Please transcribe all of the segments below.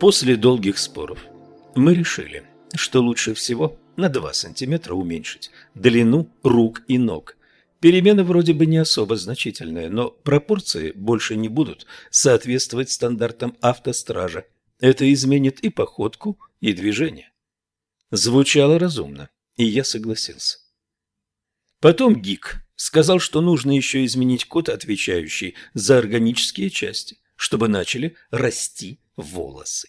После долгих споров мы решили, что лучше всего на 2 сантиметра уменьшить длину рук и ног. Перемены вроде бы не особо значительные, но пропорции больше не будут соответствовать стандартам автостража. Это изменит и походку, и движение. Звучало разумно, и я согласился. Потом Гик сказал, что нужно еще изменить код, отвечающий за органические части, чтобы начали расти волосы.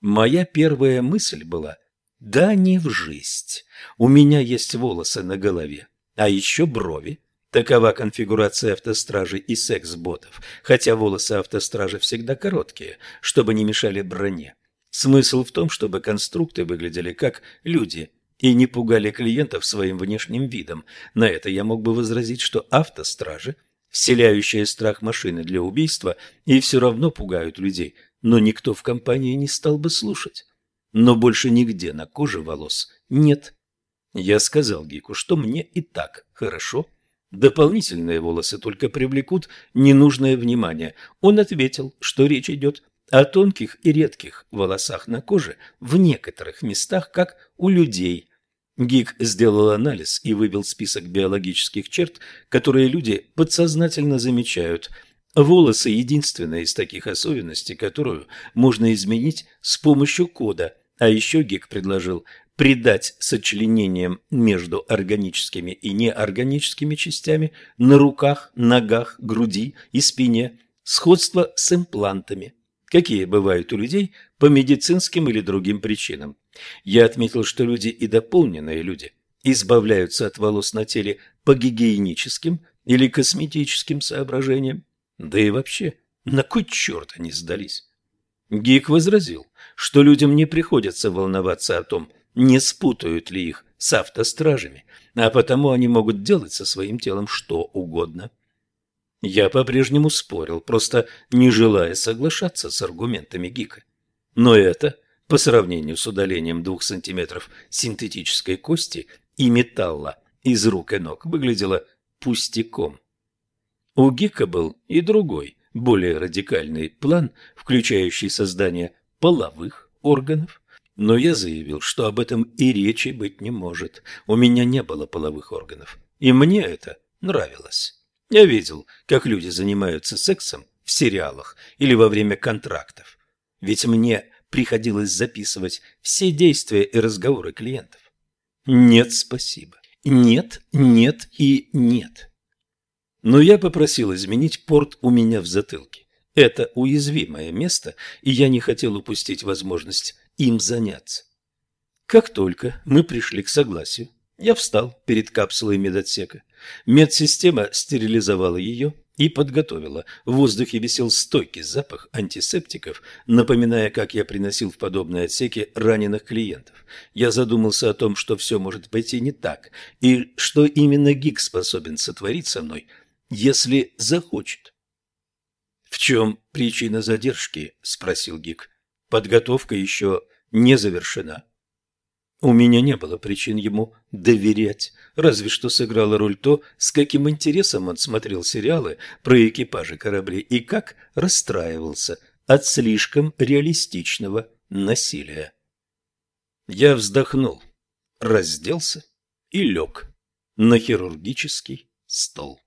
Моя первая мысль была «да не в жизнь, у меня есть волосы на голове, а еще брови». Такова конфигурация автостражи и секс-ботов, хотя волосы автостражи всегда короткие, чтобы не мешали броне. Смысл в том, чтобы конструкты выглядели как люди и не пугали клиентов своим внешним видом. На это я мог бы возразить, что автостражи, вселяющие страх машины для убийства, и все равно пугают людей – но никто в компании не стал бы слушать. Но больше нигде на коже волос нет. Я сказал Гику, что мне и так хорошо. Дополнительные волосы только привлекут ненужное внимание. Он ответил, что речь идет о тонких и редких волосах на коже в некоторых местах, как у людей. Гик сделал анализ и вывел список биологических черт, которые люди подсознательно замечают – Волосы – единственная из таких особенностей, которую можно изменить с помощью кода. А еще Гик предложил придать сочленениям между органическими и неорганическими частями на руках, ногах, груди и спине сходство с имплантами, какие бывают у людей по медицинским или другим причинам. Я отметил, что люди и дополненные люди избавляются от волос на теле по гигиеническим или косметическим соображениям. Да и вообще, на кой черт они сдались? Гик возразил, что людям не приходится волноваться о том, не спутают ли их с автостражами, а потому они могут делать со своим телом что угодно. Я по-прежнему спорил, просто не желая соглашаться с аргументами Гика. Но это, по сравнению с удалением двух сантиметров синтетической кости и металла из рук и ног, выглядело пустяком. У Гика был и другой, более радикальный план, включающий создание половых органов. Но я заявил, что об этом и речи быть не может. У меня не было половых органов. И мне это нравилось. Я видел, как люди занимаются сексом в сериалах или во время контрактов. Ведь мне приходилось записывать все действия и разговоры клиентов. Нет, спасибо. Нет, нет и нет. Но я попросил изменить порт у меня в затылке. Это уязвимое место, и я не хотел упустить возможность им заняться. Как только мы пришли к согласию, я встал перед капсулой медотсека. Медсистема стерилизовала ее и подготовила. В воздухе висел стойкий запах антисептиков, напоминая, как я приносил в подобные отсеки раненых клиентов. Я задумался о том, что все может пойти не так, и что именно ГИК способен сотворить со мной – если захочет. — В чем причина задержки? — спросил Гик. — Подготовка еще не завершена. У меня не было причин ему доверять, разве что сыграла роль то, с каким интересом он смотрел сериалы про экипажи кораблей и как расстраивался от слишком реалистичного насилия. Я вздохнул, разделся и лег на хирургический стол.